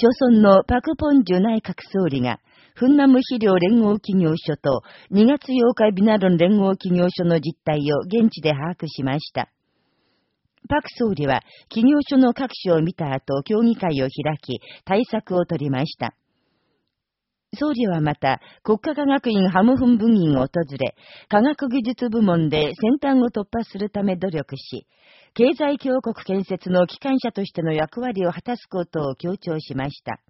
朝鮮のパクポンジュ内閣総理が、フンナム肥料連合企業所と2月8日ビナロン連合企業所の実態を現地で把握しました。パク総理は企業所の各所を見た後、協議会を開き、対策を取りました。総理はまた、国家科学院ハムフン部員を訪れ、科学技術部門で先端を突破するため努力し、経済強国建設の機関車としての役割を果たすことを強調しました。